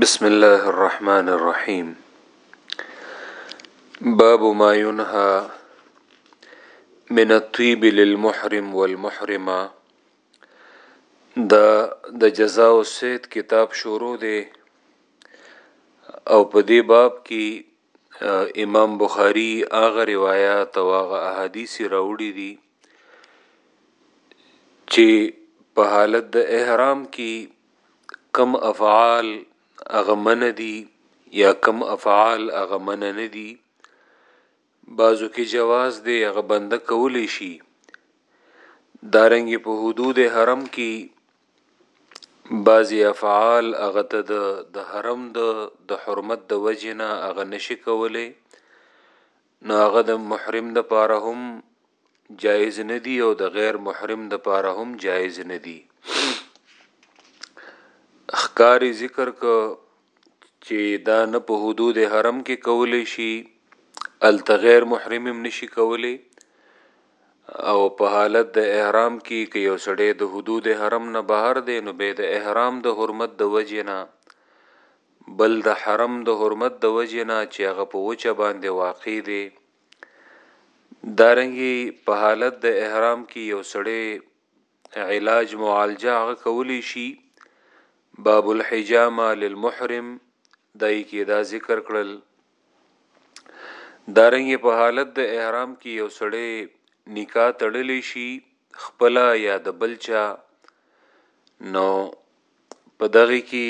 بسم الله الرحمن الرحيم باب ما ينهى من الطيب للمحرم والمحرمه دا د جزاء او سید کتاب شروع دی او په دې باب کې امام بخاری هغه روایات او هغه احادیث راوړي دي چې په حالت د احرام کې کم افعال هغه من دي یا کم افعال هغه من نه دي بازو کې جواز دی هغه بنده کولی شي دارنګ په حدود حرم کې بعضی افعال هغه ته د د حرم د د حرمت د وجې نه هغه نشي کولی نو هغه د محرم د پاره هم جایز نه دی او د غیر محرم د پاره هم جایز نه دی خکاری ذکر که چې دا نه په حدود حرم کې کولی شي الته غیر محرم هم نشي کولی او په حالت د احرام کی که یو سړی د حدود حرم نه بهر دی نو بیا د احرام د حرمت د وجی نه بل د حرم د حرمت د وجی نه چی هغه په وچه باندی واقع دی دارنګی په حالت د احرام کی یو سړی علاج معالجه هغه کولی شي باب الحجامه للمحرم دای کی دا ذکر کړل دارنګه په حالت د احرام کې یو سړی نکاح تړلی شي خپل یا د بلچا نو په دغه کې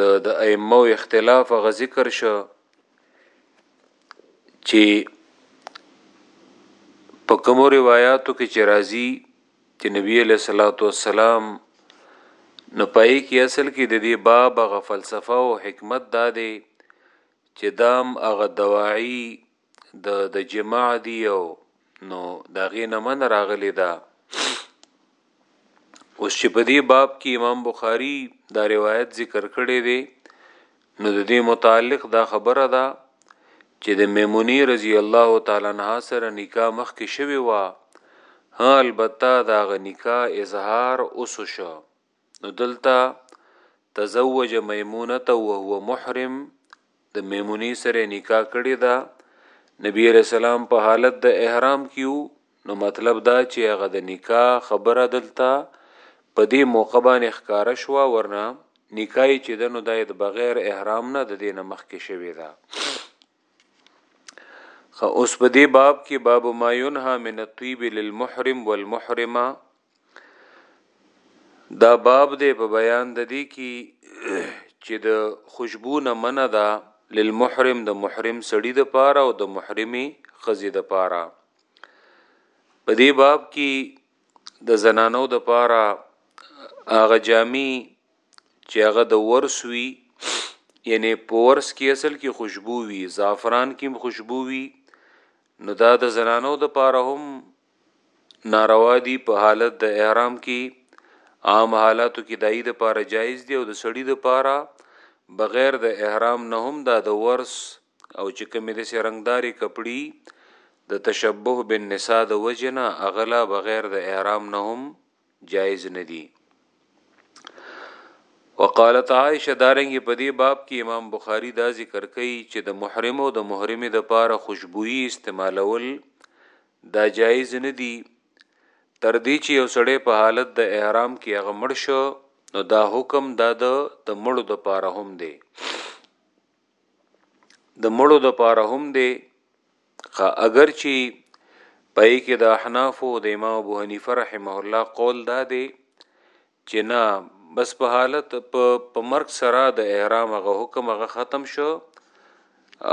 د د ائمه او اختلاف غ ذکر شو چې په کوم روایتو کې چې راځي چې نبی علیہ الصلوۃ والسلام نو پای کې اصل کې د دې باب غ فلسفه او حکمت دا دی چې دام هغه دواعی د د جماع دی او نو دا غي نه من راغلی دا اوس چې په دې باب کې امام بخاری دا روایت ذکر کړی دی نو د دې متعلق دا خبره ده چې د میمونې رضی الله تعالی عنها سره نکاح مخکې شوې وه، هه البته د هغه نکاح اظهار اوس شو، نو دلته تزوج میمونة وهو محرم د میمونې سره نکاح کړې ده، نبی علیه السلام په حالت د احرام کې وو، نو مطلب دا چي هغه د نکاح خبره دلته په دې موقع باندې ښکاره شوه ورنه نکاح يې چې ده نو دا يې د بغير احرام نه د دې نه مخکې شوې ده خو اوس په دې باب کې باب ما ينها من الطيب للمحرم والمحرمه دا باب دی په بیان د دې کې چې د خوشبو نه منه ده للمحرم د محرم سړی د پاره او د محرمي خزي د پاره په دې باب کې د زنانو د پاره هغه جامي چې هغه د ورس وي یعنی په ورس کې اصل کې خوشبو وي زعفران کې خوشبو وي نو دا د زنانو د پاره هم ناروا دي په حالت د احرام کې عام حالاتو کې دای د پاره جایز دی او د سړی د پاره بغیر د احرام نه هم دا د ورس او چې کومې د سرنګداري کپړي د تشبه بالنساء د وجنه اغلا بغیر د احرام نه هم جایز نه دي وقالت عائشه دارنګ په دې باب کې امام بخاری دا ذکر کوي چې د محرم او د محرمه د پاره خوشبوئی استعمالول دا جایز نه دي تر دې چې یو سړی په حالت د احرام کې هغه مړ شو نو دا حکم دا د مړو د پاره هم دی د مړو د پاره هم دی خا اگر چی پای کې د احناف او د امام ابو حنیفه رحمه الله قول دا دی چې نه بس په حالت په په مرګ سره د احرام هغه حکم هغه ختم شو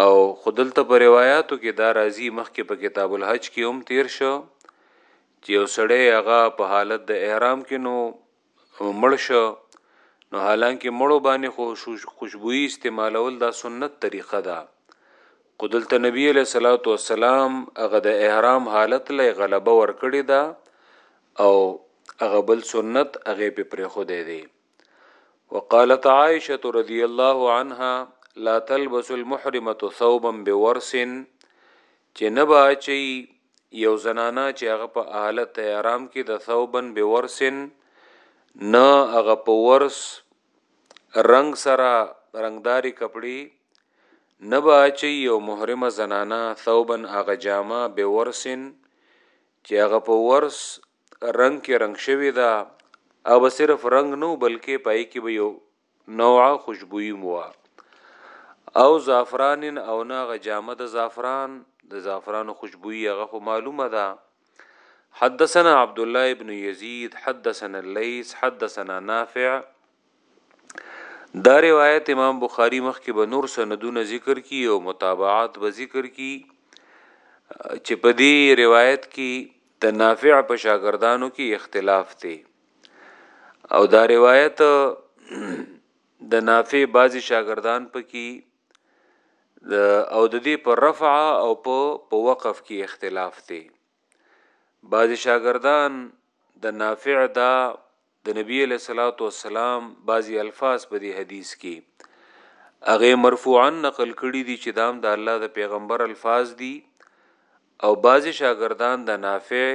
او خودلته په روایتو کې دا راځي مخکې په کتاب الحج کې هم تیر شو چې یو سړی هغه په حالت د احرام کې نو مړ شو نو حالانکه مړو باندې خو خوشبوئی استعمالول دا سنت طریقه ده خو دلته نبی علیہ الصلوۃ والسلام هغه د احرام حالت لې غلبه ورکړی دا او هغه بل سنت هغه په پرې خو دی دی وقالت عائشه رضی الله عنها لا تلبس المحرمه ثوبا بورس چې نه باچي یو زنانه چې هغه په اهل تیارام کې د ثوبن به ورسن نه هغه په ورس رنگ سره رنگداري کپړي نه به چې یو محرمه زنانه ثوبن هغه جامه به ورسن چې هغه په ورس رنگ کې رنگ شوی دا او صرف رنگ نو بلکې پای کې به یو نوعه خوشبوئی مو وه او زعفران او نه هغه جامه د زعفران د زعفران خوشبوئی هغه خو معلومه ده حدثنا عبد الله ابن يزيد حدثنا الليث حدثنا نافع دا روایت امام بخاری مخ کې به نور سندونه ذکر کی او متابعات به ذکر کی چې په دې روایت کې د نافع په شاګردانو کې اختلاف دی او دا روایت د نافع بعضی شاګردان پکې د او د دې په رفع او په په وقف کې اختلاف دی بعضی شاګردان د نافع دا د نبی له صلوات و سلام بعضی الفاظ په دې حدیث کې هغه مرفوعا نقل کړي دي چې دام د دا الله د پیغمبر الفاظ دي او بعضی شاګردان د نافع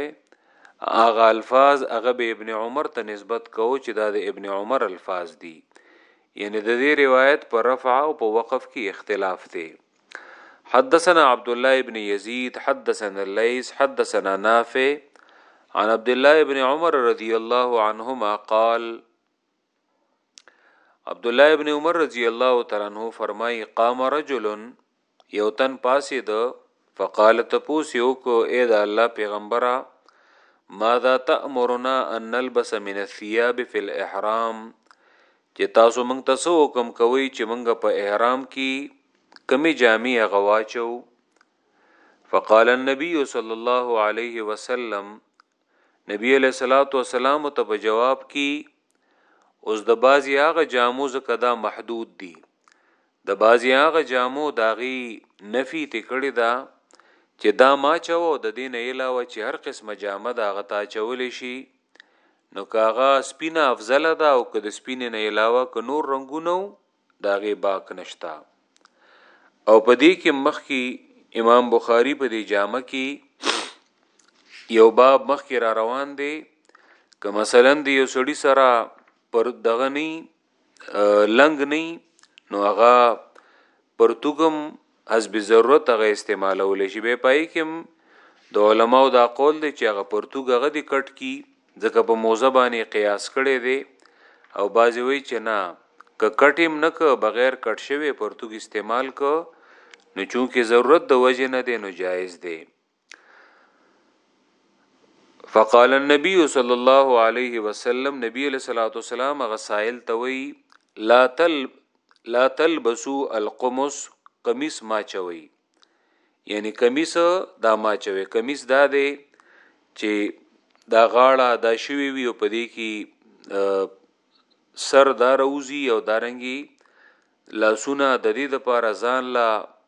هغه الفاظ هغه به ابن عمر ته نسبت کوو چې دا د ابن عمر الفاظ دي یعنی د دې روایت په رفع او په وقف کې اختلاف دی حدثنا عبد الله ابن يزيد حدثنا الليث حدثنا نافع عن عبد الله ابن عمر رضي الله عنهما قال عبد الله ابن عمر رضی الله تعالی عنہ فرمای قام رجل یو تن پاسې د فقال تپوس یو کو اے دا الله پیغمبره ماذا تأمرنا ان نلبس من الثياب في الاحرام چې تاسو موږ ته سو حکم کوي چې موږ په احرام کې کمی جامع غواچو فقال النبي صلى الله عليه وسلم نبی علیہ الصلوۃ والسلام ته په جواب کې اوس د بازي هغه جامو زکه دا محدود دي د بازي هغه جامو داغي نفي تکړه دا چې دا ما چاو د دین علاوه چې هر قسمه جامه دا غتا چول شي نو کاغه سپینه افضل ده او که د سپینې نه علاوه که نور رنگونه د هغې باک نشته او په دې کې مخکي امام بخاری په دې جامه کې یو باب مخکې را روان دی که مثلا د یو سړی سره پر دغه نه لنګ نه نو هغه پرتګم حسب ضرورت هغه استعمالولی شي بیا پای کې هم د علماو دا قول دی چې هغه پرتوګ هغه دی کټ کی ځکه په موزه باندې قیاس کړي دی او بازی وی چې نه که کټیم نه که بغیر کټ شوی پرتوګ استعمال که نو چونکه ضرورت د وجه نه دی نو جایز دی فقال النبي صلى الله عليه وسلم نبی علیہ الصلوۃ والسلام غسائل توي لا تل لا تلبسو القمص قمیص ما چوي یعنی قمیص دا ما چوي قمیص دا دی چې دا غاړه دا شوی وي او پدې کې سر دا روزي او دارنګي لاسونه د دې لپاره ځان لا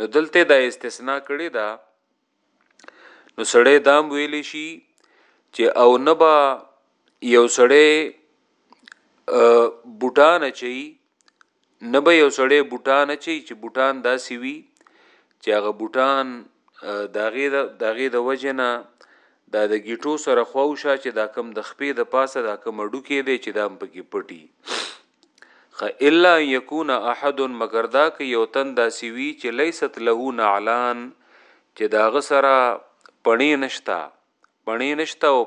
نو دلته دا استثناء کړی دا نو سړی دام ویلی شي چې او نبا یو سړی بوټان چي نبا یو سړی بوټان چي چې بوټان داسي وي چې هغه بوټان داغه د داغه د وجنه دا د گیټو سره خوښه چې دا کم د خپې د پاسه دا کم اډو کې دی چې دام پکې پټي خ الا یکون احد مگر دا که یو تن داسې وي چې لیست له نعلان چې دا غ سره پڼې نشتا پڼې نشتا او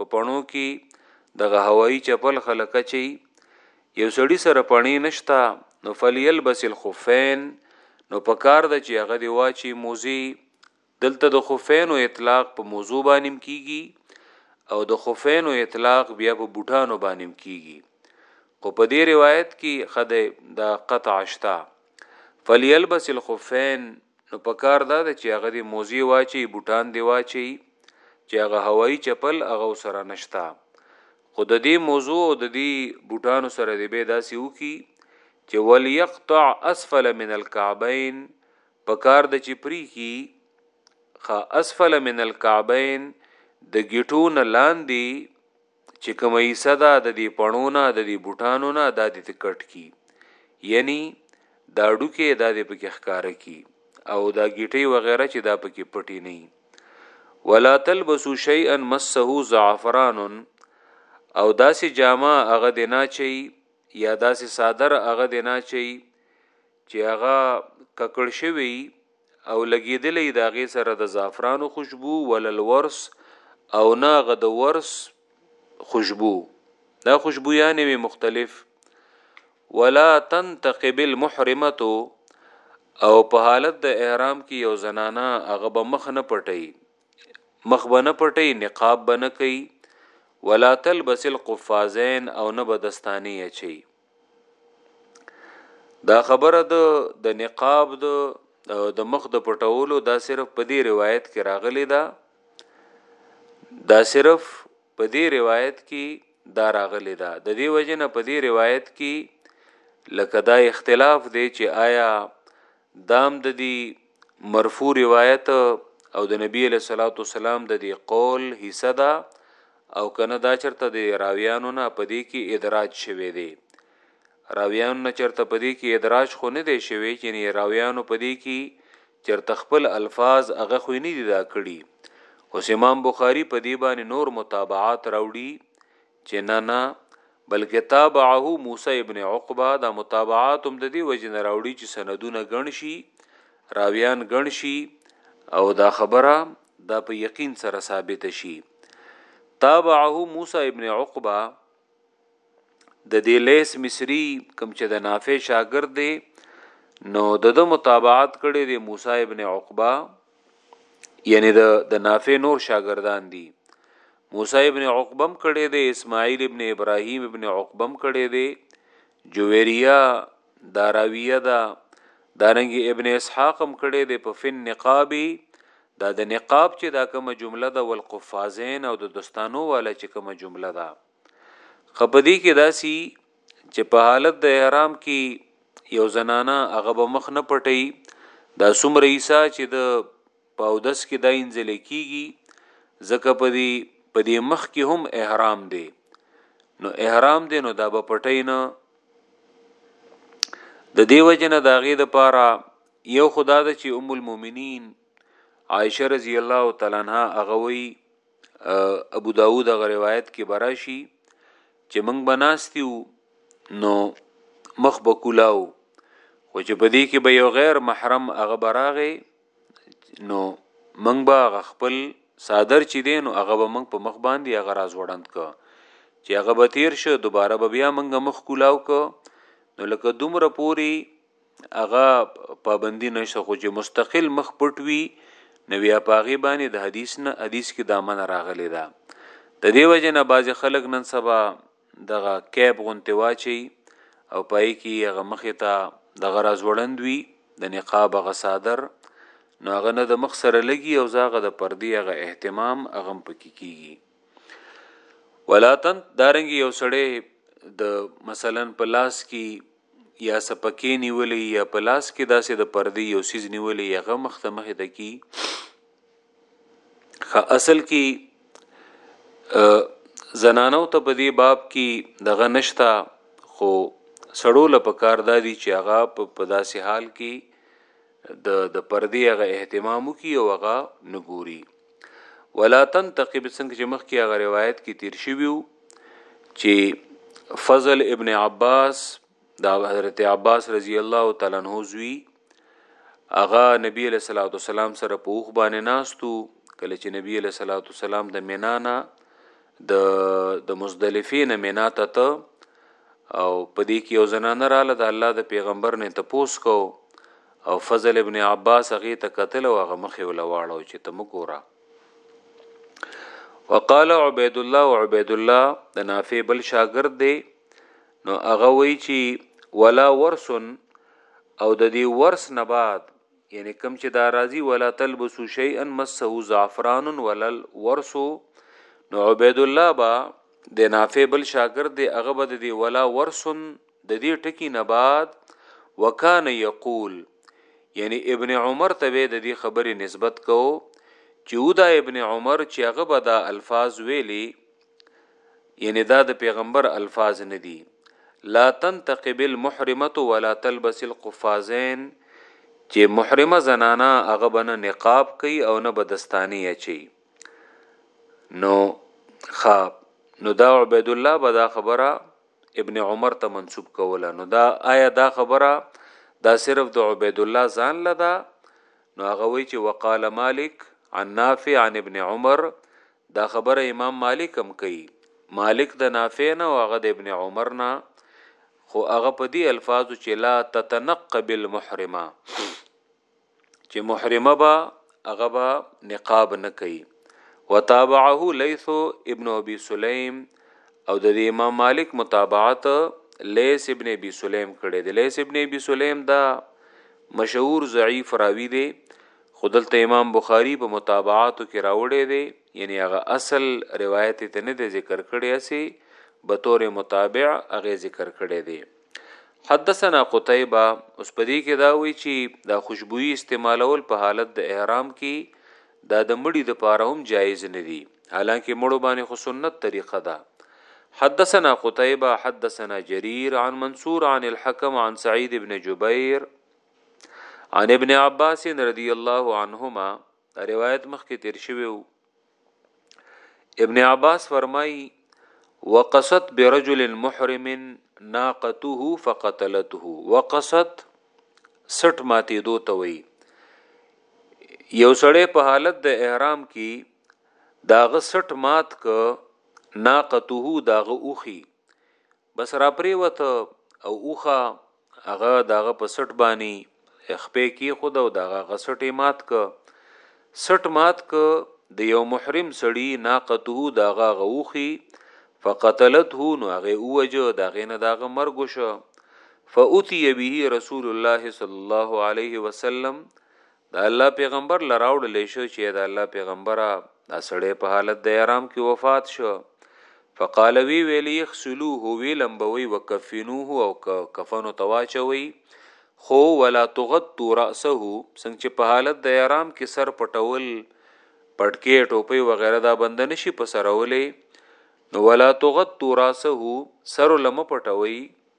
په پڼو کې دغه هوایی چپل خلک چي یو سړی سره پڼې نشتا نو فلیلبس الخفین نو پکار د چې هغه دی واچي موزي دلته د خفینو اطلاق په موضوع باندې هم کیږي او د خفینو اطلاق بیا په بوټانو باندې هم کیږي خو په دې روایت کې خدای دا قطع شتا فلیلبس الخفین نو پکار دا ده چې هغه د موزي واچي بوټان دی واچي چې هغه هوایی چپل هغه سره نشتا خو د دې موضوع او د دې بوټانو سره دی به داسې وکي چې وليقطع اسفل من الكعبين پکار ده چی پریښی خه اسفل من الکعبین د ګیټو نه لاندی چی کومه حصه ده د دی پڼو نه د دی بوټانو نه دا دی ته کټ کی یعنی دا ډوکی دا دی پکی ښکاره کی او دا ګیټی وغیره چی دا پکی پټی نه ولا تلبسو شیئا مسه زعفران او داسې جامه هغه دی نه چی یا داسې صادر هغه دی نه چی چې هغه ککړ شوی او لګیدلی د هغې سره د زعفرانو خوشبو ولا الورس او نه هغه د ورس خوشبو دا خوشبویانې وي مختلف ولا تنتقب المحرمه او په حالت د احرام کې یو زنانه هغه به مخ نه پټي مخ به نه پټي نقاب به نه کوي ولا تلبس القفازین او نه به دستانی اچي دا خبره د د نقاب د د مخ د پټولو دا صرف په دې روایت کې راغلی دا دا صرف په دې روایت کې دا راغلی دا د دې وجنه په دې روایت کې لکه دا اختلاف دی چې آیا دام ددی مرفوع روایت او د نبی علیه الصلاة والسلام د دې قول حصه ده او کنه دا چرته د راویانو نه پدې کې ادراج شوه دی راویانو نه چرته پدې کې ادراج خو نه دی شوی چې نه راویانو پدې کې چرته خپل الفاظ هغه خو نه دي دا کړي اوس امام بخاری پدې باندې نور متابعات راوړي چې نه نه بلکې تابعه موسی ابن عقبه دا متابعات هم د دې وجه نه راوړي چې سندونه ګڼ شي راویان ګڼ شي او دا خبره دا په یقین سره ثابت شي تابعه موسی ابن عقبه د دې لیس مصری کم چې د نافع شاګرد دی نو د د متابعات کړي د موسی ابن عقبه یعنی د د نافع نور شاګردان دي موسی ابن عقبه هم کړی دی اسماعیل ابن ابراهیم ابن عقبه هم کړی دی جویریه داراویه دا دارنګ ابن اسحاق هم کړی دی په فن نقابی دا د نقاب چې دا کومه جمله ده والقفازین او د دستانو والا چې کومه جمله ده خپدی کې داسی چې په حالت د احرام کې یو زنانه هغه به مخ نه پټي دا سمره عیسی چې د په اودس کې دا انځل کیږي ځکه په دې په دې مخ کې هم احرام دی نو احرام دی نو دا به پټی نه د دیو جن دا غي د پاره یو خدا د چې ام المؤمنین عائشه رضی الله تعالی عنها اغوي ابو داوود غ روایت کې براشي چې موږ بناستیو نو مخ بکولاو خو چې بدی کې به یو غیر محرم هغه براغه نو موږ به هغه خپل صادر چې دی نو هغه به موږ په مخ باندې هغه راز وړاند ک چې هغه به تیر شو دوباره به بیا موږ مخ کولاو ک نو لکه دومره پوری هغه پابندی نشته خو چې مستقل مخ پټ وي نو بیا پاغي باندې د حدیث نه حدیث کې دامن راغلی دا د دیو جن باز خلک نن سبا دغه کیپ غونتی واچوي او په هغه کې هغه مخې ته دغه راځوړند وي د نقاب هغه صادر نو هغه نه د مخ سره لګي او زاغه د پردي هغه اهتمام هغه پکې کیږي ولاتن دارنګ یو سړی د مثلا په لاس کې یا څه پکې نیولې یا په لاس کې داسې د پردې یو سیز نیولې یغه مخ ته مخې ته کی خا اصل کې زنانو ته په دې باب کې دغه نشتا خو سړو لپاره کار دادی چې هغه په داسې حال کې د د پردی هغه اهتمام وکي او هغه نګوري ولا تنتقب څنګه چې مخکې هغه روایت کې تیر شویو چې فضل ابن عباس دا حضرت عباس رضی الله تعالی عنہ زوی اغا نبی علیہ الصلوۃ والسلام سره پوخ باندې ناستو کله چې نبی علیہ الصلوۃ والسلام د مینانا د د مزدلفه نه مینا ته ته او په دې کې یو زنانه رااله د الله د پیغمبر نه ته پوس کو او فضل ابن عباس هغه ته قتل او هغه مخې ولواړو چې ته مګورا وقال عبید الله او عبید الله د نافع بل شاګرد دی نو هغه وی چې ولا ورسن او د دې ورس نه بعد یعنی کم چې دا راضی ولا تلبسو شیئا مسه زعفران ولل ورسو نو عبید الله با د نافع بل شاګرد دی هغه بد دی ولا ورسن د دې ټکی نه بعد وکانه یقول یعنی ابن عمر ته د دې خبرې نسبت کو چې ودا ابن عمر چې هغه به دا الفاظ ویلي یعنی دا د پیغمبر الفاظ نه دي لا تنتقب المحرمه ولا تلبس القفازين چې محرمه زنانا هغه بنه نقاب کوي او نه بدستانی اچي نو خاب نو دا عبد الله به دا خبره ابن عمر ته منسوب کوله نو دا آیا دا خبره دا صرف د عبد الله ځان لدا نو هغه وی چې وقال مالک عن نافع عن ابن عمر دا خبره امام مالک هم کوي مالک د نافع نه او هغه د ابن عمر نه خو هغه په دې الفاظو چې لا تتنق بالمحرمه چې محرمه با هغه با نقاب نه کوي وتابعه ليث ابن ابي سليم او د امام مالک متابعت ليث ابن ابي سليم کړي دي ليث ابن ابي سليم دا مشهور ضعيف راوي دي خو دلته امام بخاری په متابعاتو کې راوړی دی یعنی هغه اصل روایت ته نه دی ذکر کړی اسی بطور متابع هغه ذکر کړی دی حدثنا قتيبه اوس پدې کې دا وی چې دا خوشبوئی استعمالول په حالت د احرام کې دا د مړي د پاره هم جایز نه دی حالانکه مړو باندې خو سنت طریقه ده حدثنا قتيبه حدثنا جرير عن منصور عن الحكم عن سعيد بن جبير عن ابن عباس رضی الله عنهما روایت مخکې تیر شوی ابن عباس فرمایي وقصت برجل محرم ناقته فقتلته وقصت سټ ماتې دو توي یو سړی په حالت د احرام کې داغه سټ مات ک ناقته داغه اوخي بس را پریوته او اوخه هغه د هغه په سټ بانی خپې کې خود او دغه غسټې مات ک سټ مات ک د یو محرم سړی ناقته دغه غوخي فقتلته نو هغه اوجه دغه نه دغه مرګ شو فاتي به رسول الله صلی الله علیه وسلم د الله پیغمبر لراوړ لشو چې د الله پیغمبره دا سړی په حالت د احرام کې وفات شو فقال وی ویلی اخسلوه وی لمبوي وکفنوه او کفن تواچوي خو ولا تغطوا راسه څنګه چې په حالت د احرام کې سر پټول پټکی ټوپی وغیرہ دا بند نشي په سرولې نو ولا تغطوا راسه سر لم پټوي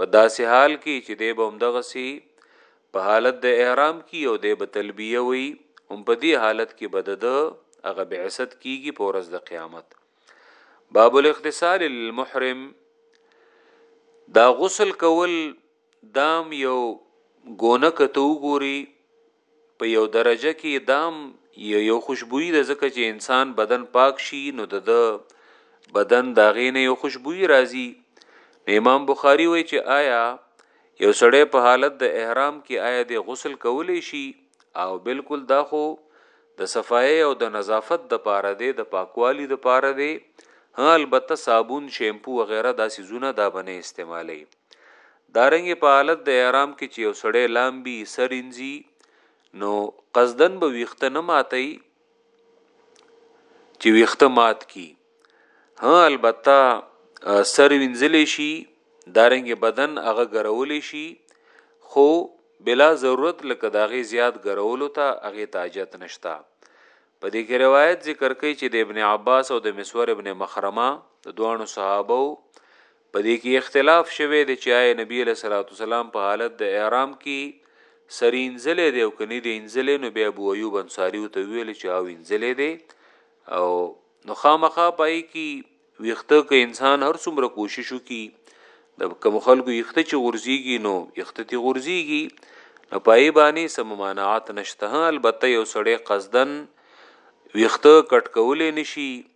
په داسې حال کې چې دی به همدغسې په حالت د احرام کې او دی به تلبیه وي هم په دې حالت کې به د هغه بعثت کیږي په ورځ د قیامت باب الاغتسال للمحرم دا غسل کول دام یو ګونه کته وګوري په یو درجه کی دام یی یو خوشبویی ده ځکه چی انسان بدن پاک شی نو دده بدن د هغې نه یو خوشبویی راځی نو امام بخاری وای چی آیا یو سړی په حالت د احرام کی آیا د غسل کولی شی او بالکل دا خو د صفایه او د نظافت د پاره دی د پاکوالی د پاره دی ها البته صابون شیمپو وغیره دا سیزونه دا بنه استعمالی دارنګه په حالت د احرام کې چې یو سړی لامبي، سر اینځي، نو قصداً به ویښته نه ماتوي چې ویښته مات کی ها البته سر وینځل شي دارنګ بدن هغه ګرول شي خو بلا ضرورت لکه داغه زیات ګرولو ته هغه تاجت نشتا په دې کې روایت ذکر کوي چې د ابن عباس او د مسور ابن مخرمه د دوانو صحابه په دې کې اختلاف شوی دی چې آیا نبی علیه الصلاة والسلام په حالت د احرام کې سر انځلې دی او کني دی انځلې نو بیا ابو ایوب انصاری ته ویل چې او انځلې دی او نو خامخا پای کې ویخته کې انسان هر څومره کوشش وکي د کوم خلکو یخته چې غورځيږي نو یخته تی غورځيږي نو پای باندې سم مانعات نشته البته یو سړی قصدن ویخته کټ کولې نشي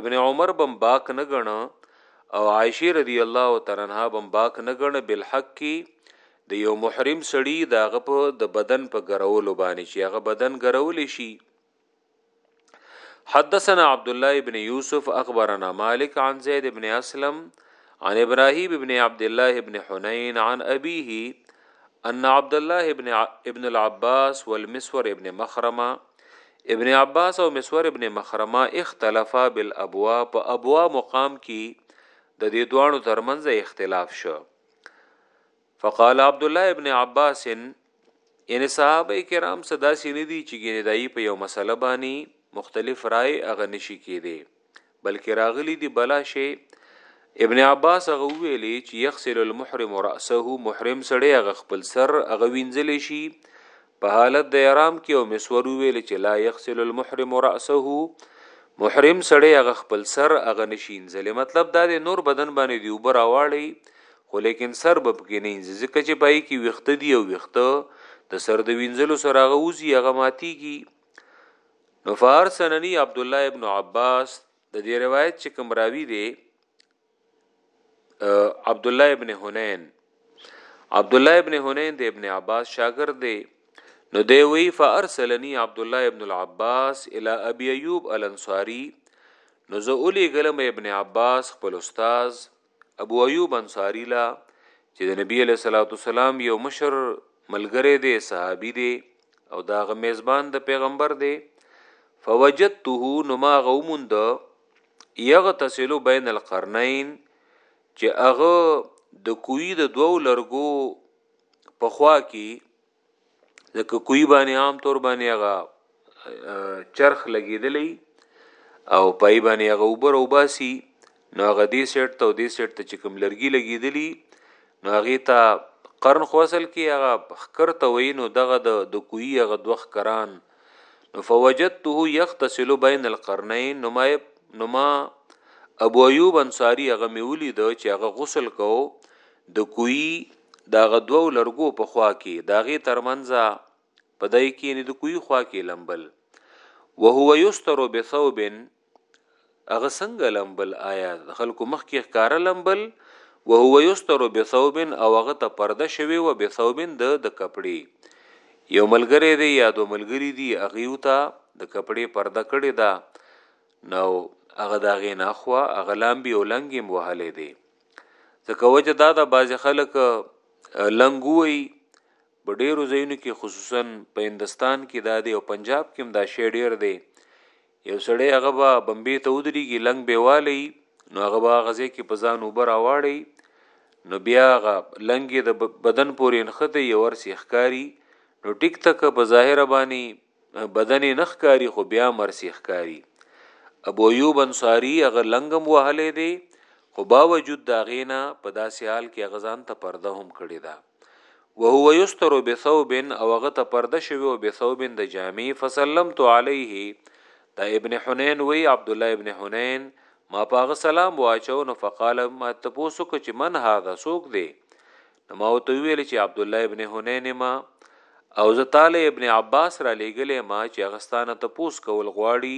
ابن عمر بم باک نه ګڼه او عائشه رضی الله تعالی عنها بم باک نه ګڼه بالحق کی د یو محرم سړی داغه په د بدن په ګرولو باندې چې هغه بدن ګرول شي حدثنا عبد الله ابن يوسف اخبرنا مالك عن زيد ابن اسلم عن ابراهيم ابن عبد الله ابن حنين عن ابيه ان عبد الله ابن ابن العباس والمسور ابن مخرمه ابن عباس او مسور ابن مخرمه اختلفا بالابوا په ابوا مقام کی د دې دوانو ترمنځ اختلاف شو فقال عبد الله ابن عباس ان یعنی صحابه کرام صدا سینې دي چې ګینه دای په یو مسله باندې مختلف رائے اغه نشي کېدی بلکې راغلی دی بلا شی ابن عباس هغه ویلی چې یغسل المحرم راسه محرم سړی هغه خپل سر هغه وینځل شي په حالت د احرام کې او مسور ویل چې لا یغسل المحرم راسه محرم سړی هغه خپل سر هغه نشین ځلې مطلب دا دی نور بدن باندې دی وبر اواړي خو لیکن سر به پکې نه انځي ځکه چې پای کې ویخته دی او ویخته د سر د وینځلو سره هغه وزي هغه ماتيږي نو فارسننی عبد الله ابن عباس د دې روایت چې کوم راوی دی عبد الله ابن حنین عبد الله ابن حنین د ابن عباس شاګرد دی نو دی وی فارسلنی عبد الله ابن العباس الی ابي ايوب الانصاری نو زه اولی ګلم ابن عباس خپل استاد ابو ایوب انصاری لا چې د نبی علیہ الصلوۃ والسلام یو مشر ملګری دی صحابي دی او دا غ میزبان د پیغمبر دی فوجدته نما غومند یغتسل بین القرنین چې هغه د کوی د دوو لرګو په خوا کې لکه کوی باندې عام طور باندې هغه چرخ لګیدلې او پای باندې هغه اوبر او باسي نو هغه دې سیټ ته دې سیټ ته چې کوم لرګي لګیدلی نو هغه ته قرن خو اصل کې هغه خکر ته وای نو دغه د د کوی هغه دوخ کران نو فوجدته یغتسل بین القرنین نو ما نو ما ابو ایوب انصاری هغه میولی د چې هغه غسل کوو د کوی د هغه دوو لرګو په خوا کې د هغې تر منځه په دای کې یعنې د کوی خوا کې لمبل وهو یستر بثوب هغه څنګه لمبل آیا د خلکو مخ کې ښکاره لمبل وهو یستر بثوب او هغه ته پرده شوی و بثوب د د کپړې یو ملګری دی یا دو ملګری دی هغه ته د کپړې پرده کړې ده نو هغه داغې نه خو هغه لامبي او لنګم وهلې دی ځکه وجه دا د بعض خلک لنګوي ډیرو ځایونو کې خصوصا په هندستان کې دا دی او پنجاب کې هم دا شی ډیر دی یو سړی هغه به بمبې ته ودرېږي لنګ به والی نو هغه به غزې کې په ځان اوبه راواړي نو بیا هغه لنګې د بدن پورې نښته یې ورسې ښکاری نو ټیک تک په ظاهر باندې بدن یې نه ښکاري خو بیا مرس یې ښکاري ابو ایوب انصاری هغه لنګم وهلې دی خو باوجود دا غینا په داسې حال کې هغه ځان ته پرده هم کړې ده وهو یستر بثوب او هغه ته پرده شوی او بثوب د جامع فسلمت علیه دا ابن حنین وی عبد الله ابن حنین ما پاغه سلام واچو نو فقال ما تپوسو ک چې من هاذا سوک دی نو ما ورته وویل چې عبدالله ابن حنین ما او زه تاله ابن عباس را لېږلی ما چې هغه ستا نه تپوس کول غواړي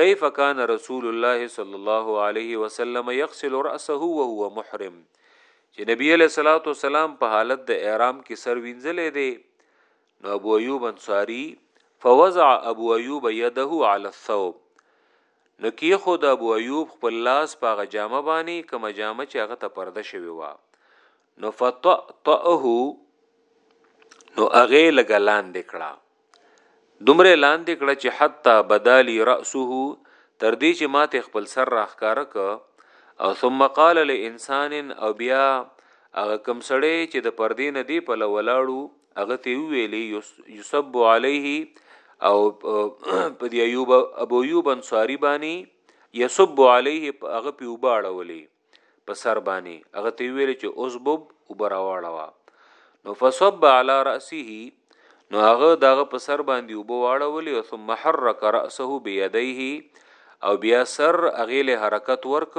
کیف کان رسول الله صلی الله علیه وسلم یغسل رأسه وهو محرم چې نبی علیه الصلاۃ والسلام په حالت د احرام کې سر وینځلې دی نو ابو ایوب انصاری فوضع ابو ایوب یده علی الثوب نو کی خو د ابو ایوب خپل لاس پاغه جامه باندې کما جامه چې هغه ته پرده شوی و نو فطأه نو هغه لګلان دکړه دومره لاندې کړه چې حتی بدالی رأسه تر دې چې ماته خپل سر راخکاره ک او ثم قال لانسان او بیا هغه کم سړی چې د پردې نه دی په لولاړو هغه ته ویلي یسب علیه او په دی ایوب ابو ایوب انصاری باندې یسب علیه هغه په وباړولې په سر باندې هغه ته ویلي چې اوسبب وبراواړوا نو فصب علی راسه نو هغه دغه په سر باندې وبو واړولې او ثم حرك راسه بيديه او بیا سر هغه له حرکت ورک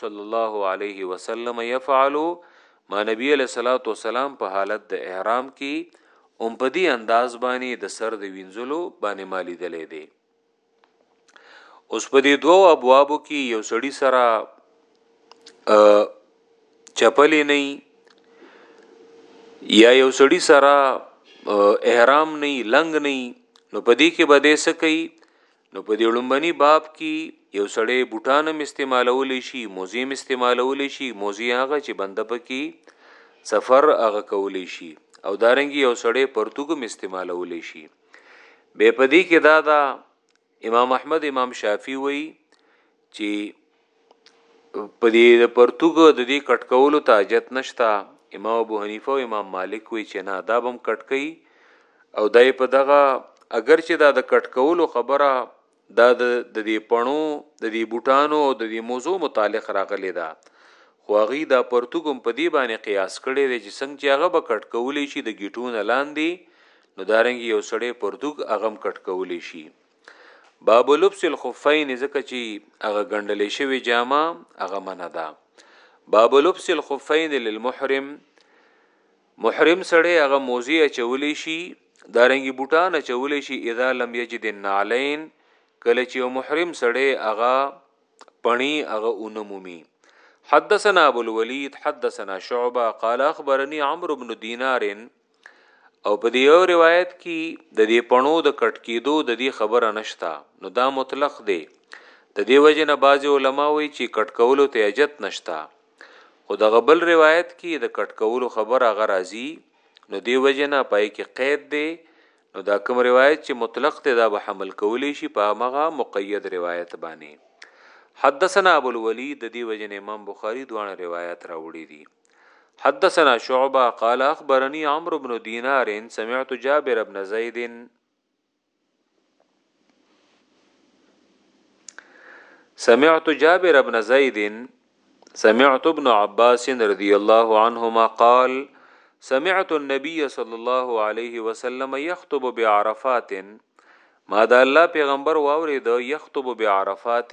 صلی الله علیه وسلم يفعل ما نبی علیہ الصلوۃ والسلام په حالت د احرام کې ام په دې انداز باندې د سر د وینځلو باندې مالی دلې دی اوس په دې دوو ابوابو کې یو سړی سره چپلې نه یا یو سړی سره احرام نه لنګ نه نو په دې کې به دې سکی نو په دې لومبني باب کې یو سړی بوټان هم استعمالولی شي موزیم استعمالولی شي موزی هغه چې بنده پکې سفر هغه کولی شي او دارنګ یو سړی پرتګ هم استعمالولی شي به پدې کې دا دا امام احمد امام شافعي وایي چې په دې د پرتوګ د دې کټ کولو ته حاجت نشته امام ابو حنیفه او امام مالک وی چې نه دا بم کټ کوي او دای په دغه اگر چې دا د کټ کولو خبره دا د دې پڼو د دې بوټانو او د دې موضوع متعلق راغلی ده خو هغه دا پرتګم په دې باندې قیاس کړي دی چې څنګه چې هغه به کټ کولې شي د گیټونه لاندې نو دارنګ یو سړی پرتګ اغم کټ کولې شي باب لبس الخفين ځکه چې هغه ګندلې شوی جامه هغه منه ده باب لبس الخفين للمحرم محرم سړی هغه موزي چولی شي دارنګي بوټان چولی شي اذا لم يجد النعلين کله چې محرم سړی هغه پنی هغه اونمومي حدثنا ابو الوليد حدثنا شعبه قال اخبرني عمرو بن دينار او په دې یو روایت کې د دې پڼو د کټ کېدو د دې خبره نشتا نو دا مطلق دی د دې وجه نه بعض علما وایي چې کټ کولو ته اجت نشتا خو د غبل روایت کې د کټ کولو خبره غ راځي نو دې وجه نه پای کې قید دی نو دا کوم روایت چې مطلق ته دا به حمل کولی شي په مغه مقید روایت باندې حدثنا ابو الولید د دی وجن امام بخاری دوه روایت راوړي دي حدثنا شعبه قال اخبرني عمرو بن دينار سمعت جابر بن زيد سمعت جابر بن زيد سمعت ابن عباس رضي الله عنهما قال سمعت النبي صلى الله عليه وسلم يخطب بعرفات ما دا الله پیغمبر واورید یخطب بعرفات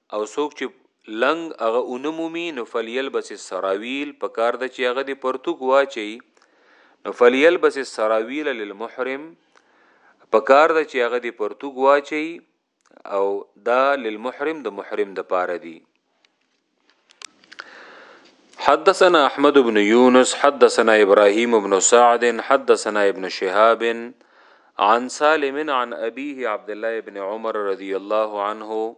او څوک چې لنګ هغه اونه مومي نو فلیلبس السراویل په کار ده چې هغه دې پرتوک واچي نو فلیلبس السراویل للمحرم په کار ده چې هغه دې پرتوک واچي او دا للمحرم د محرم د پاره دي حدثنا احمد بن يونس حدثنا ابراهيم بن سعد حدثنا ابن شهاب عن سالم عن ابيه عبد الله بن عمر رضي الله عنه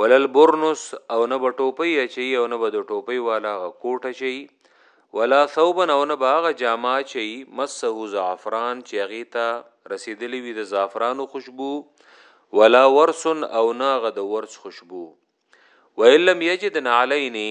ولل برنس او نه به ټوپۍ اچي او نه به د ټوپۍ والا غ کوټ اچي ولا ثوبن او نه به هغه جامه اچي مسه زعفران چې هغې ته رسېدلی وي د زعفرانو خوشبو ولا ورسن او نه هغه د ورس خوشبو ویلم یجدن علینې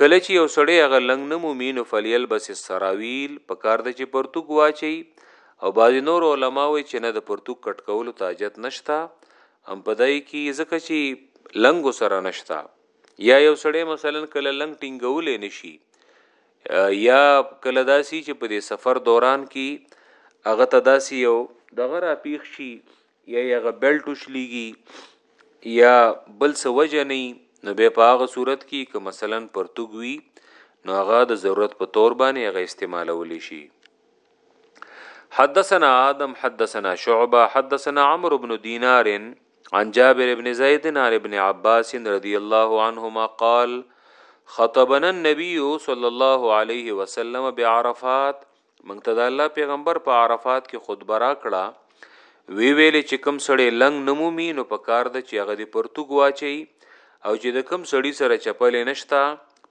کله چې یو سړی هغه لنګ نه مومي نو فلیلبس السراویل په کار ده چې پرتوګ واچي او بعضې نور علما وایي چې نه د پرتوګ کټ کولو ته حاجت نشته هم په دای کې ځکه چې لنګو سره نشته یا یو سړی مثلا کله لنګ ټینګولې نشي یا کله داسي چې په دې سفر دوران کې هغه ته داسي یو دغه را پیښ شي یا یغه بیلټ وشلیږي یا بل څه وجه نه نو به په هغه صورت کې که مثلا پرتګ وي نو هغه د ضرورت په تور باندې هغه استعمالول شي حدثنا آدم حدثنا شعبه حدثنا عمرو بن دينار عن جابر بن زيد عن ابن عباس رضي الله عنهما قال خطبنا النبي صلى الله عليه وسلم بعرفات مونږ ته د الله پیغمبر په عرفات کې خطبه را کړه وی ویلې چې کم سړی لنګ نمومي نو په کار د چې هغه د پرتوګ واچي او چې د کم سړی سره چپلې نشتا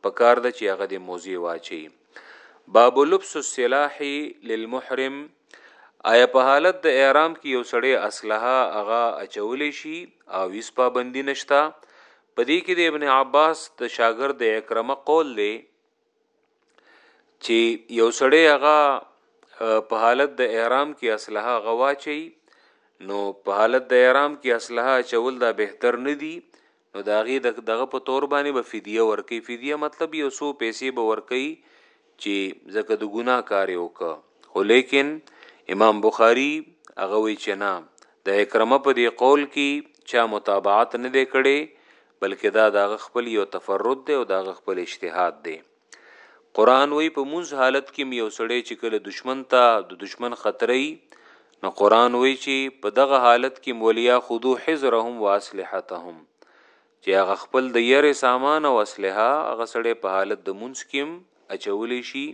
په کار د چې هغه د موزي واچي باب لبس السلاح للمحرم آیا په حالت د احرام کې یو سړی اسلحه هغه اچولې شي او هیڅ پابندی نشتا پدې کې د ابن عباس د شاګرد د اکرمه قول دی چې یو سړی هغه په حالت د احرام کې اسلحه غوا چي نو په حالت د احرام کې اسلحه چول دا بهتر نه دی نو دا غي دغه په تور باندې به فدیه ورکي فدیه مطلب یو سو پیسې به ورکي چې زکه د ګناه کار یو کا خو لیکن امام بخاری هغه وی چې نه د اکرمه په دی قول کې چا متابعت نه دی کړي بلکې دا د هغه خپل یو تفرد دی او د هغه خپل اجتهاد دی قران وی په مونږ حالت کې یو سړی چې کله دشمن ته د دشمن خطرې نو قران وی چې په دغه حالت کې مولیا خودو حذرهم واسلحتهم چې هغه خپل د یری سامان او اسلحه هغه سړی په حالت د مونږ کې اچولې شي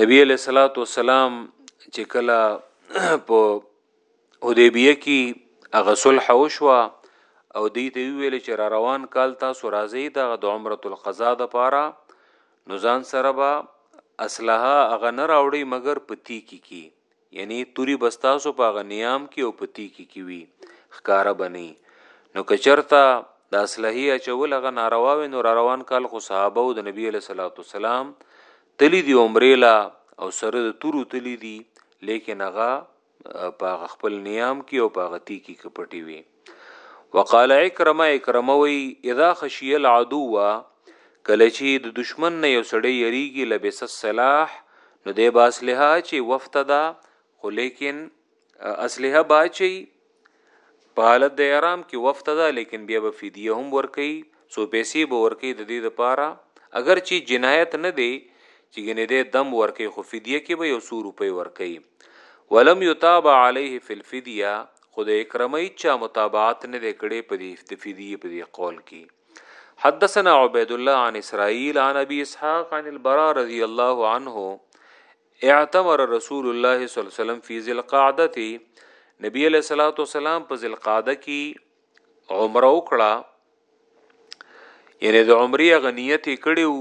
نبی علیہ الصلوۃ والسلام چې کله په حدیبیه کی هغه صلح وشوه او دی ته ویل چې را روان کال تاسو راځي د د عمره القضاء د پاره نو ځان سره به اصلها هغه نه راوړي مګر پتی کی کی یعنی توري بستاسو په غنیام کې او پتی کی کی وی خکاره بنی نو کچرتا د اصلحی اچول هغه ناروا و نو را روان کال خو صحابه او د نبی له صلوات والسلام تلی دی عمره لا او سره د تورو تلی دی لیکن هغه په هغه خپل نیام کې او په هغه تی کې که پټي وي وقال اکرمه اکرمه وی اذا خشی العدو کله چې د دشمن نه یو سړی یریږي لبس السلاح نو د باسلحه چې وفتدا خو لیکن اسلحه باچي په حالت د احرام کې وفته ده لیکن بیا به فدیه هم ورکي سو پیسې به ورکي د دې لپاره اگر چې جنایت نه دی چې ګنې دې دم ورکي خو فدیه کې به یو سو روپۍ ورکي ولم یتابع علیه فی الفدیه خو د اکرمه چا متابعت نه دی کړي په دې د فدیه په دې قول کې حدثنا عبید الله عن اسرائیل عن ابي اسحاق عن البراء رضی الله عنه اعتمر رسول الله صلی الله علیه وسلم فی ذل قعده نبی علیہ الصلوۃ والسلام په ذل قعده کې عمره وکړه یعنی د عمرې غنیت کړیو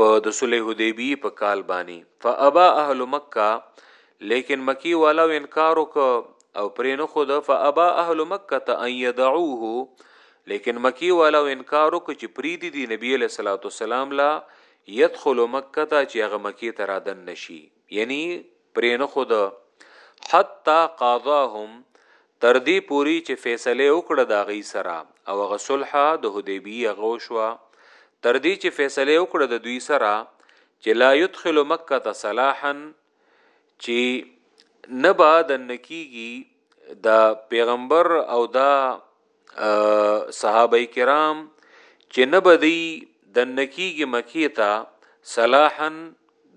په د صلح حدیبی په کال باندې فابا اهل مکه لیکن مکی والا انکار وک او پرې نه خود فابا اهل مکه ته ان يدعوه لیکن مکی والا انکار وک چې پری دی دی نبی له صلوات والسلام لا يدخل مکة چی هغه مکی ته رادن نشی یعنی پری نه خود حتی قاضاهم تر دی پوری چه فیصله وکړه دا غی سرا او هغه صلح د حدیبی هغه شوا تر دی چه فیصله وکړه د دوی سرا چه لا يدخل مکة صلاحا چی نبا د نکیگی د پیغمبر او دا صحابه کرام چې نه بدی د نکیږي مکی ته صلاحا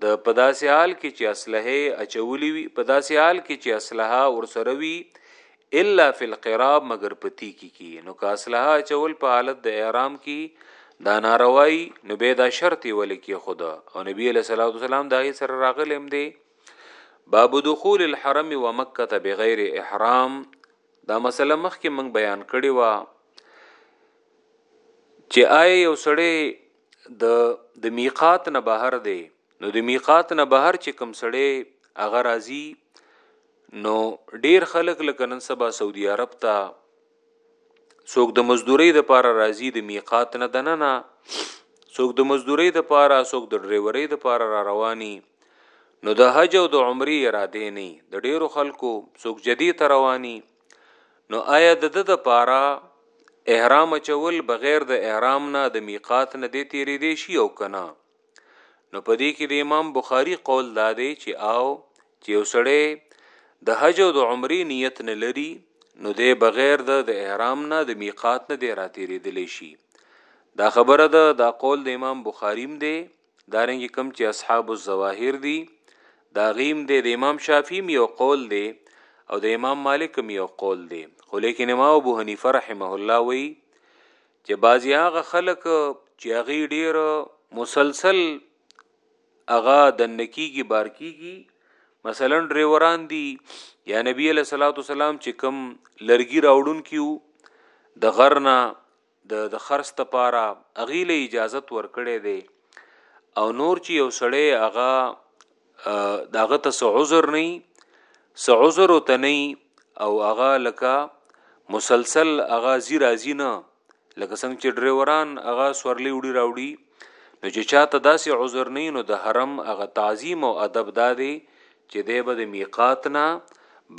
د پداسې حال کې چې اسلحه اچولې وي پداسې حال کې چې اسلحه ورسره وي الا فی القراب مگر پتی کی کی نو که اسلحه اچول په حالت د احرام کې دا ناروای نو به دا شرط ول کې خدا او نبی علیہ الصلوۃ والسلام دا سره راغلم دی باب دخول الحرم ومکه بغیر احرام دا مسله مخکې موږ بیان کړې و چې آی یو سړی د د میقات نه بهر دی نو د میقات نه بهر چې کم سړی هغه راځي نو ډیر خلک لکه نن سبا سعودي عرب ته څوک د مزدوري د پاره راځي د میقات نه دننه څوک د مزدوري د پاره څوک د ډرایوري د پاره را رواني نو د حج او د عمرې ارادې نه د ډیرو خلکو څوک جدي ته رواني نو آیا د د دپاره احرام چول بغیر د احرام نه د میقات نه دې تیرې دی شي او کنا نو په دې کې د امام بخاری قول دا دی چې او چې وسړې د حج او د عمرې نیت نه لري نو دې بغیر د د احرام نه د میقات نه دې راتیرې دلی شي دا خبره ده دا قول د امام بخاریم دی دارنګ کم چې اصحاب الظواهر دي دا غیم دی د امام شافعی یو قول دی او د امام مالک یو قول دی خو لیکن امام ابو حنیفه رحمه الله وی چې بعضی هغه خلک چې هغه ډیر مسلسل هغه د نکیږي بار کیږي مثلا ډریوران دي یا نبی علیہ الصلوۃ والسلام چې کم لرګي راوړون کیو د غرنا د د خرڅ د پاره اغي له اجازت ورکړي دي او نور چې یو سړی هغه داغه ته سو عذر نه سو عذر ته نه او هغه لکه مسلسل هغه زی راځي نه لکه څنګه چې ډرایوران هغه سورلی وړي راوړي نو چې چاته داسې عذر نه نو د حرم هغه تعظیم او ادب دادې چې دی به د میقات نه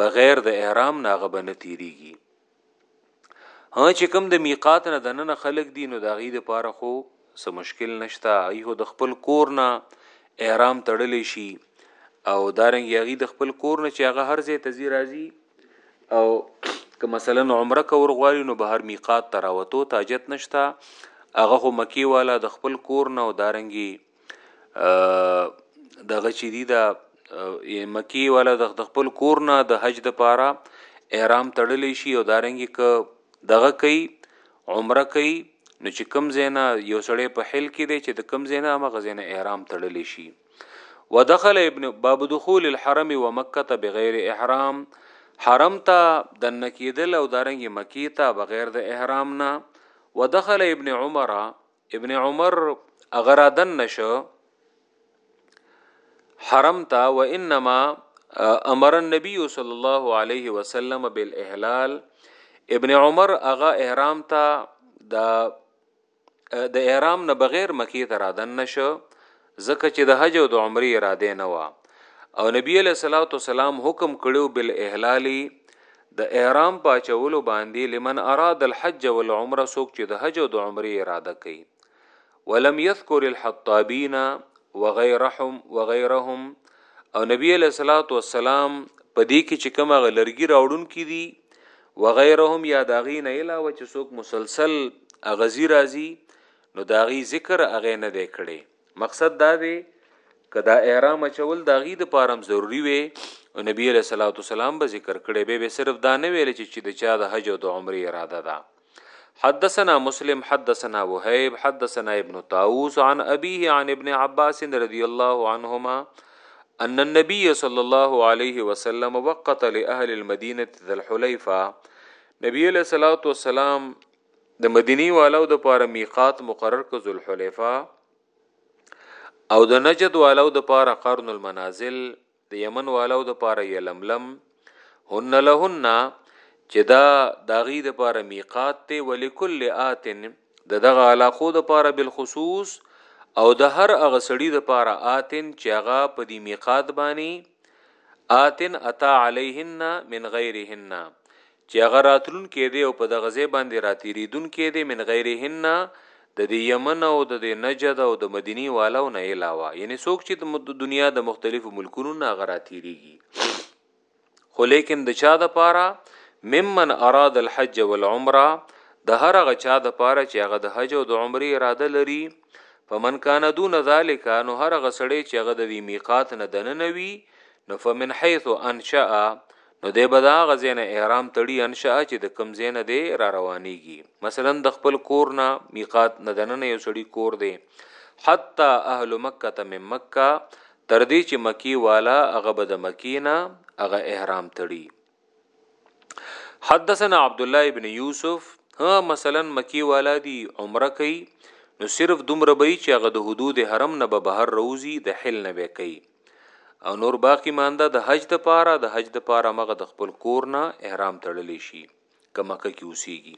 بغیر د احرام نه غبنه تیریږي ها چې کوم د میقات نه دننه خلق دي نو دا غي د پاره خو سم مشکل نشتا ایو د خپل کور نه احرام تړلې شي او دارنګ یغي د خپل کور نه چې هغه هر ځای تزي راځي او که مثلا عمره کور غواړي نو بهر میقات تراوتو تاجت نشتا هغه خو مکی والا د خپل کور نه او دارنګي دغه چې دی دا مکی والا د خپل کور نه د حج د پاره احرام تړلی شي او دارنګي ک دغه کوي عمره کوي نو چې کم زینا یو سړی په حل کې دی چې د کم زینا مغه زینا احرام تړلی شي ودخل ابن باب دخول الحرم ومکه بغیر احرام حرم ته د نکیدل او دارنګ مکی ته بغیر د احرام نه ودخل ابن عمر ابن عمر اگر ادن نشو حرم تا و انما امر النبي صلی الله علیه وسلم بالاحلال ابن عمر اغا احرام تا د د احرام نه بغیر مکی ته رادن نشو ځکه چې د حج او د عمرې اراده نه وه او نبی علیه الصلاۃ والسلام حکم کړو بل احلالی د احرام په چولو باندې لمن اراد الحج والعمره سوک چې د حج او د عمرې اراده کوي ولم یذکر الحطابین وغیرهم وغیرهم او نبی علیہ الصلوۃ والسلام په دې کې چې کوم غلرګي راوړون کې دي وغیرهم یا داغین علاوه چې څوک مسلسل اغزی راځي نو دا غي ذکر هغه نه دی کړي مقصد دا دی که دا احرام اچول دا غي د پارم ضروری وي او نبی علیہ الصلوۃ والسلام به ذکر کړي به به صرف دا نه ویل چې د چا د حج او د عمره اراده ده حدثنا مسلم حدثنا وهيب حدثنا ابن طاووس عن ابيه عن ابن عباس رضي الله عنهما ان النبي صلى الله عليه وسلم وقت لاهل المدينه ذل حليفه نبی علیہ الصلوۃ والسلام د مدینی والو د پاره میقات مقرر ک ذوالحلیفه او د نجد والو د پاره قرن المنازل د یمن والو د پاره یلملم هن لهن چې دا داغي د پاره میقات ته ولکل آتن د دغه علاقو د پاره بالخصوص او د هر هغه سړی د پاره آتن چې هغه په دې میقات باندې آتن اتا علیهن من غیرهن چې هغه راتلونکی دی او په دغه ځای باندې راتیریدونکی دی من غیرهن د دې یمن او د دې نجد او د مدینی والو نه علاوه یعنی څوک چې د دنیا د مختلفو ملکونو نه هغه راتیریږي خو لیکن د چا د پاره ممن اراد الحج والعمره د هر هغه چا د پاره چې هغه د حج او د عمرې اراده لري فمن کان دون ذالک نو هر هغه سړی چې هغه د میقات نه دنه نوي نو فمن حيث انشأ نو دی به دا غزې نه احرام تړي انشاء چې د کم ځای نه دی را روانیږي مثلا د خپل کور نه میقات نه دننه یو سړی کور دی حتی اهل مکه ته من مکه تر دې چې مکی والا هغه به د مکی نه هغه احرام تړي حدثنا عبد الله ابن یوسف ها مثلا مکی والا دی عمره کوي نو صرف دومره به چې هغه د حدود حرم نه به بهر روزي د حل نه به کوي او نور باقی مانده د حج د پاره د حج د پاره مغه د خپل کور نه احرام تړلی شي کما کې اوسېږي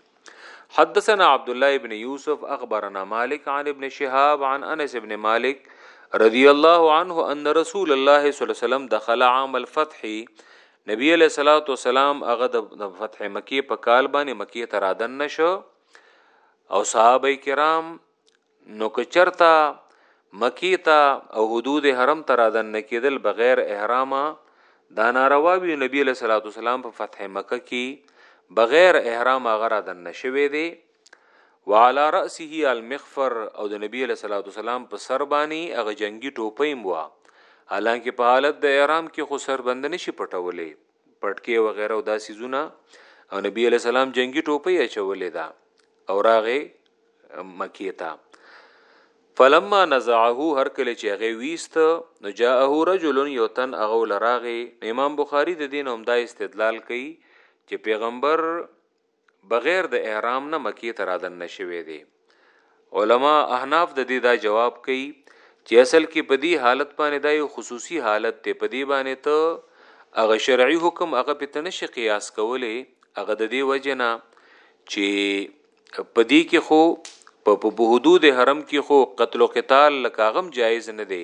حدثنا عبد الله ابن يوسف اخبرنا مالك عن ابن شهاب عن انس ابن مالك رضي الله عنه ان رسول الله صلى الله عليه وسلم دخل عام الفتح نبی علیہ الصلوۃ والسلام هغه د فتح مکی په کال باندې مکی ته رادن نشو او صحابه کرام نو که چرته مکی ته او حدود حرم ته را دن کېدل بغیر احرام دا ناروا وی نبی له صلوات والسلام په فتح مکه کې بغیر احرام هغه را دن شوی دی وعلى راسه المغفر او د نبی له صلوات والسلام په سر باندې هغه جنگي ټوپې مو حالانکه په حالت د احرام کې خو سر بند نشي پټولې پټکې وغیره او دا سیزونه او نبی علی سلام جنگي ټوپۍ اچولې ده او راغې مکی ته فلما نزعه هر کله چې هغه ویست نو جاءه رجل یوتن هغه لراغه امام بخاری د دین هم دا استدلال کوي چې پیغمبر بغیر د احرام نه مکې ته رادننه شوی دی. علما احناف د دې دا جواب کوي چې اصل کې په دې حالت باندې دا یو خصوصي حالت دی په دې باندې ته هغه شرعي حکم هغه په تنه شي قیاس کولې هغه د دې وجه نه چې په دې کې خو په په حدود حرم کې خو قتل او قتال لکه غم جایز نه دی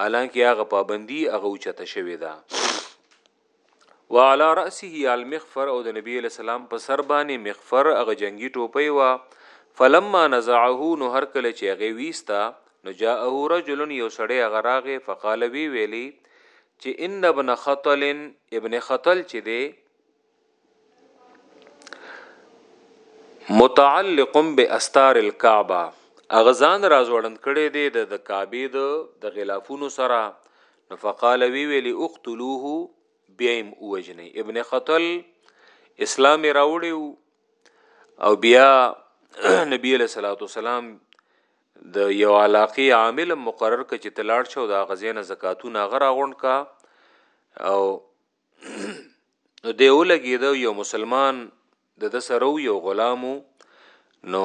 حالانکه هغه پابندي هغه اوچته شوی ده وعلى راسه المغفر او د نبی علی سلام په سر باندې مغفر هغه جنگي ټوپۍ وا فلما نزعه نو هر کله چې هغه ویستا نو جاءه رجل یو سړی هغه راغې فقال وی ویلی چې ان ابن خطل ابن خطل چې دی متعلق باستار الكعبه اغزان راز وړند کړي دی د کعبه د غلافونو سره نو فقال وی ویل اقتلوه بیم اوجنه ابن قتل اسلام راوړی او بیا نبی له صلوات والسلام د یو علاقه عامل مقرر ک چې تلاړ شو دا غزینه زکاتونه غراغون کا او نو دی ولګیدو یو مسلمان د د سره یو غلامو نو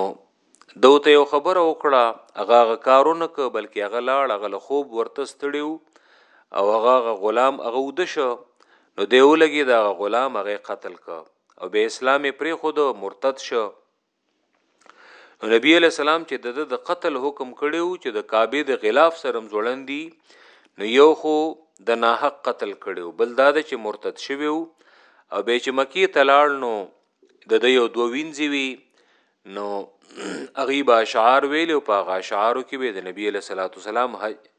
دوته یو خبره وکړه هغه هغه کارونه ک بلکې هغه لاړ هغه له خوب ورته ستړیو او هغه هغه غلام هغه ود شو نو دیو لګي دا غلام هغه قتل ک او به اسلام پرې خود مرتد شو نو نبی علیہ السلام چې د د قتل حکم کړیو چې د کعبه د غلاف سرم ځوړن دي نو یو خو د ناحق قتل کړیو بل دا د چې مرتد شویو او به چې مکی تلاړ نو د د یو دوه وینځي وی نو اغیب اشعار ویلو په غاشعارو کې به د نبی له صلوات والسلام